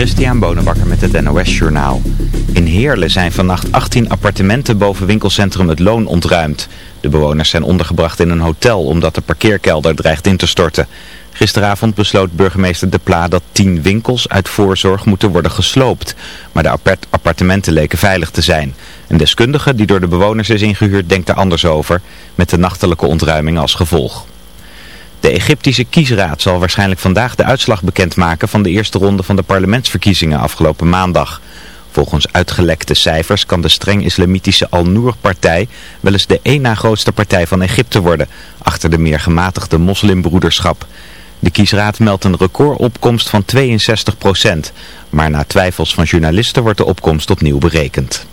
Christian Bonenbakker met het NOS Journaal. In Heerlen zijn vannacht 18 appartementen boven winkelcentrum Het Loon ontruimd. De bewoners zijn ondergebracht in een hotel omdat de parkeerkelder dreigt in te storten. Gisteravond besloot burgemeester De Pla dat 10 winkels uit voorzorg moeten worden gesloopt. Maar de appartementen leken veilig te zijn. Een deskundige die door de bewoners is ingehuurd denkt er anders over, met de nachtelijke ontruiming als gevolg. De Egyptische kiesraad zal waarschijnlijk vandaag de uitslag bekendmaken van de eerste ronde van de parlementsverkiezingen afgelopen maandag. Volgens uitgelekte cijfers kan de streng islamitische Al-Noor-partij wel eens de één na grootste partij van Egypte worden, achter de meer gematigde moslimbroederschap. De kiesraad meldt een recordopkomst van 62% maar na twijfels van journalisten wordt de opkomst opnieuw berekend.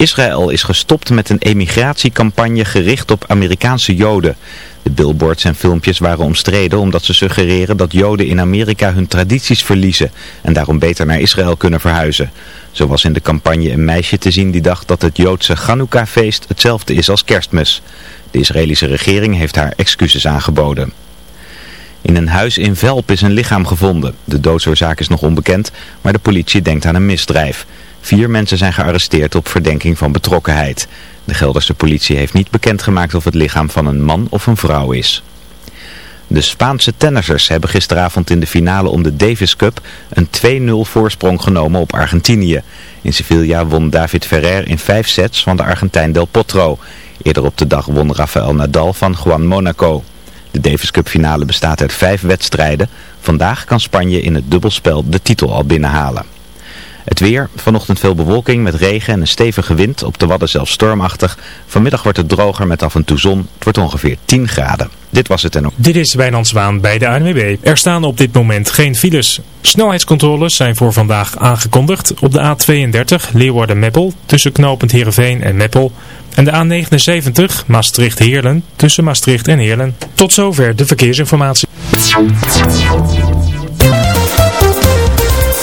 Israël is gestopt met een emigratiecampagne gericht op Amerikaanse Joden. De billboards en filmpjes waren omstreden omdat ze suggereren dat Joden in Amerika hun tradities verliezen en daarom beter naar Israël kunnen verhuizen. Zo was in de campagne een meisje te zien die dacht dat het Joodse Chanukka-feest hetzelfde is als kerstmis. De Israëlische regering heeft haar excuses aangeboden. In een huis in Velp is een lichaam gevonden. De doodsoorzaak is nog onbekend, maar de politie denkt aan een misdrijf. Vier mensen zijn gearresteerd op verdenking van betrokkenheid. De Gelderse politie heeft niet bekendgemaakt of het lichaam van een man of een vrouw is. De Spaanse tennissers hebben gisteravond in de finale om de Davis Cup een 2-0 voorsprong genomen op Argentinië. In Sevilla won David Ferrer in vijf sets van de Argentijn Del Potro. Eerder op de dag won Rafael Nadal van Juan Monaco. De Davis Cup finale bestaat uit vijf wedstrijden. Vandaag kan Spanje in het dubbelspel de titel al binnenhalen. Het weer, vanochtend veel bewolking met regen en een stevige wind, op de Wadden zelfs stormachtig. Vanmiddag wordt het droger met af en toe zon, het wordt ongeveer 10 graden. Dit was het en ook. Dit is Wijnand Zwaan bij de ANWB. Er staan op dit moment geen files. Snelheidscontroles zijn voor vandaag aangekondigd op de A32 Leeuwarden-Meppel tussen knooppunt Heerenveen en Meppel. En de A79 Maastricht-Heerlen tussen Maastricht en Heerlen. Tot zover de verkeersinformatie.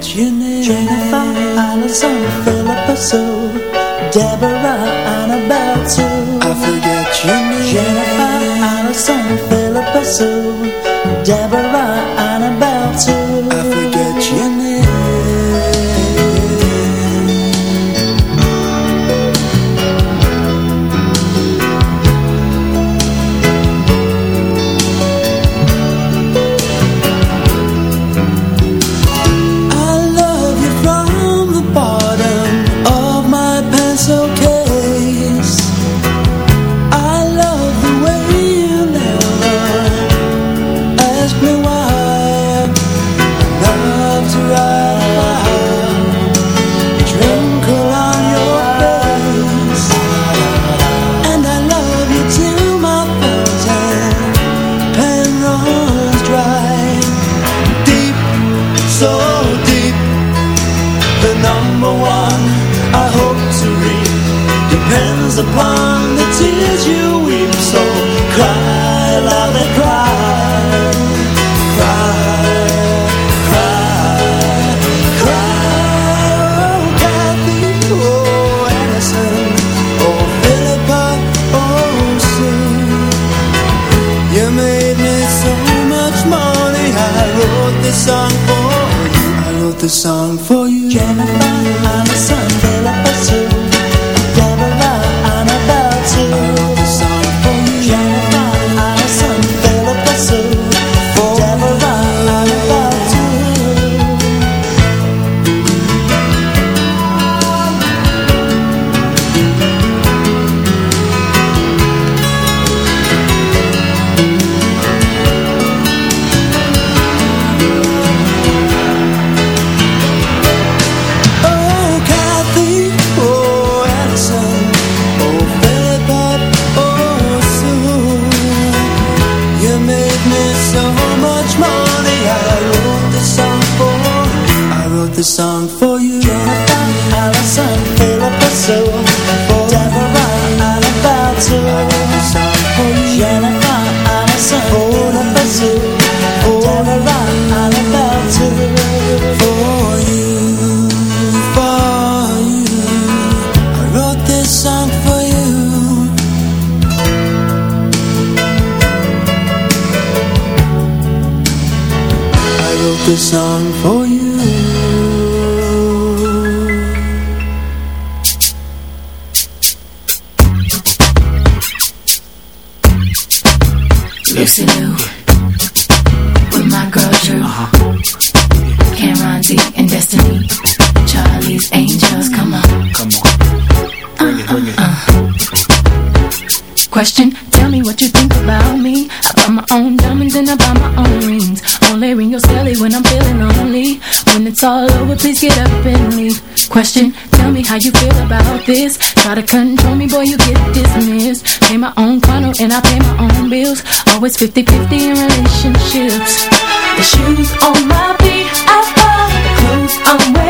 Get your name Jennifer, Alison Philippa Sue Deborah, Annabelle Sue. I forget your name. Jennifer, Allison, Philippa Deborah was. this song for you. Lucy Lou With my girl Drew. Uh -huh. Cameron D and Destiny. Charlie's Angels, come on. Come on. Bring it, bring it. Uh-uh. Question? It's all over, please get up and leave. Question, tell me how you feel about this. Try to control me, boy, you get dismissed. Pay my own funnel and I pay my own bills. Always 50-50 in relationships. The shoes on my feet, I follow the clothes I'm wearing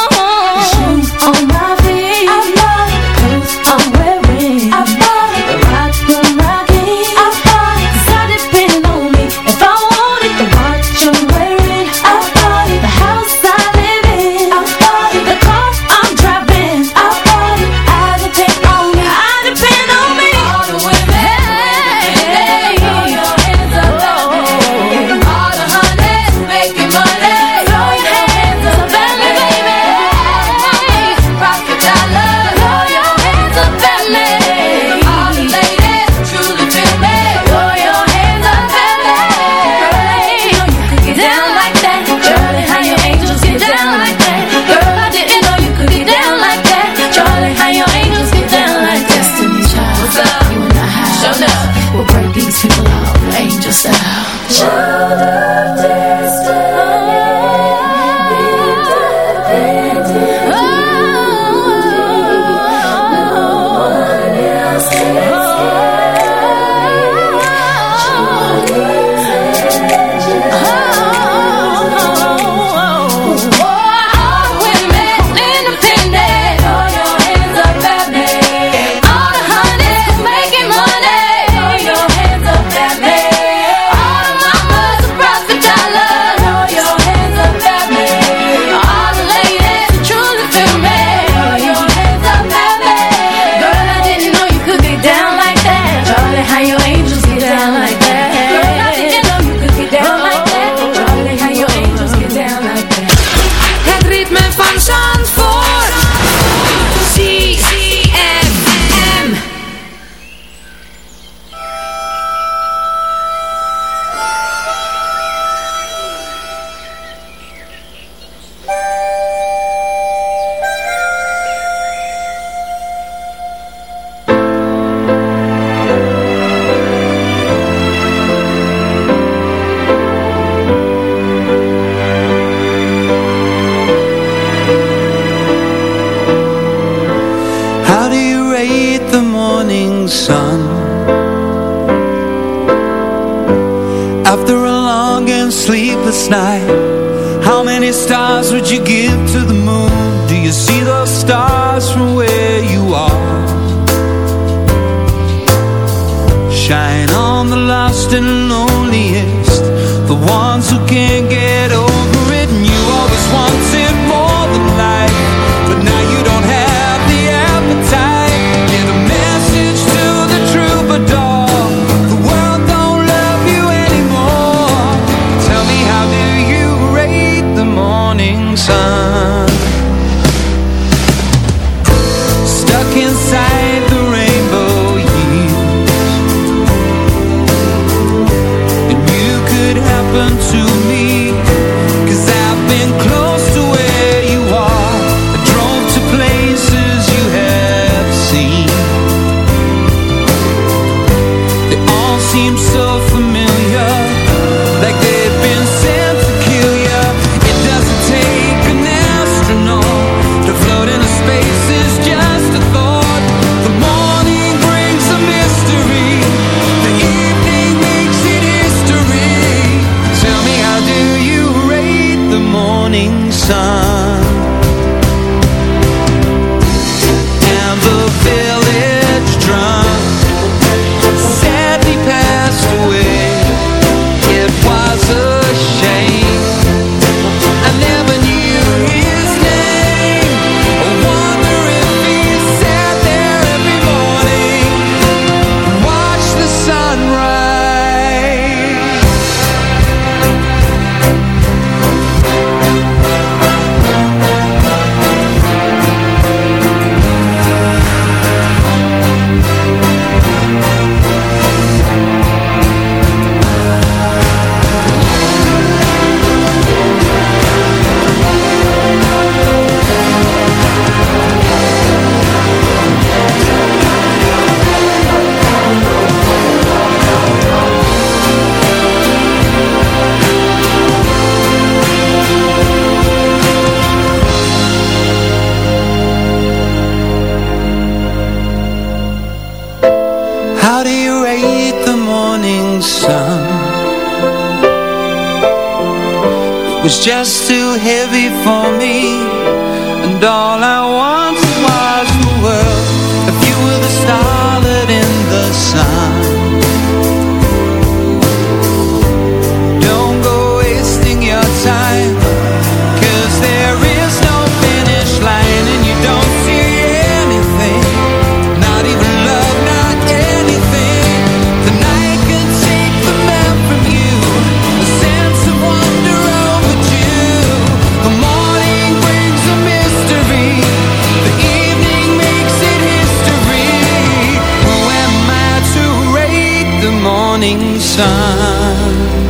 Morning sun?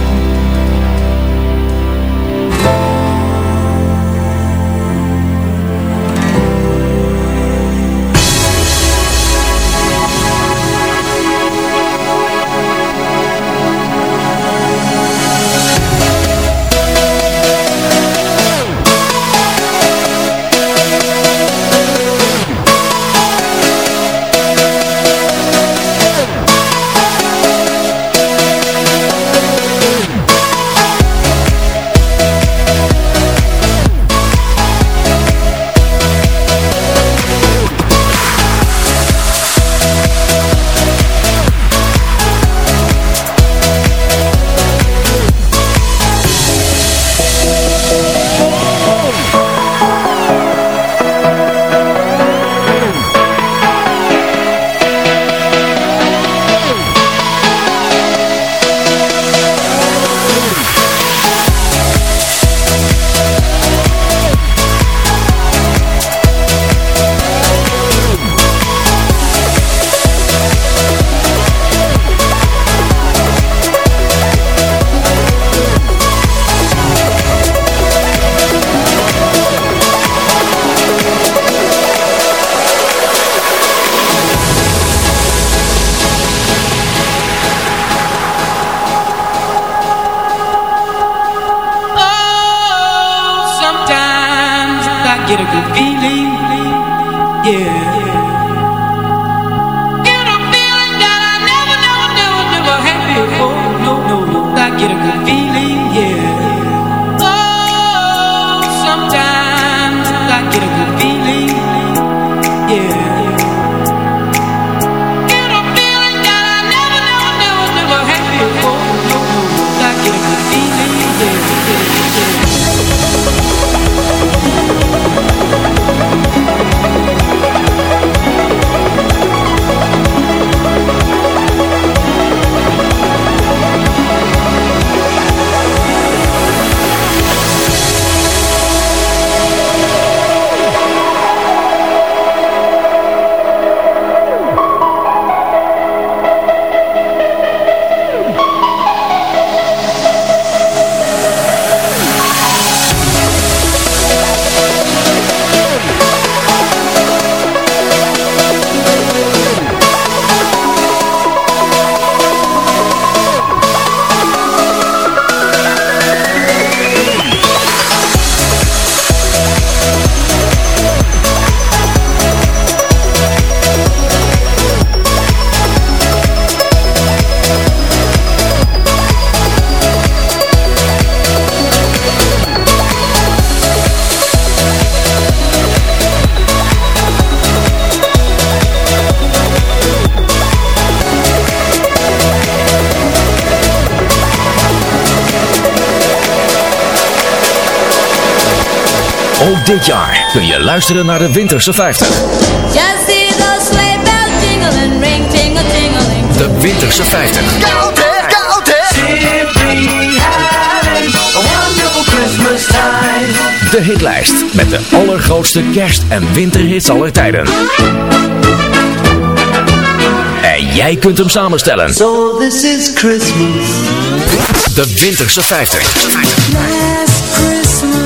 Kun je luisteren naar de Winterse 50. Just see those sleigh bells jingling, ring, tingle, tingling. De Winterse 50. Koud hè, koud hè. Simply having a wonderful Christmas time. De hitlijst met de allergrootste kerst- en winterhits aller tijden. En jij kunt hem samenstellen. So this is Christmas. De Winterse 50. Last Christmas.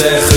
Zeg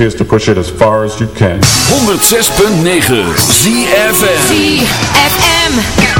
is to push it as far as you can. 106.9 ZFM. ZFM.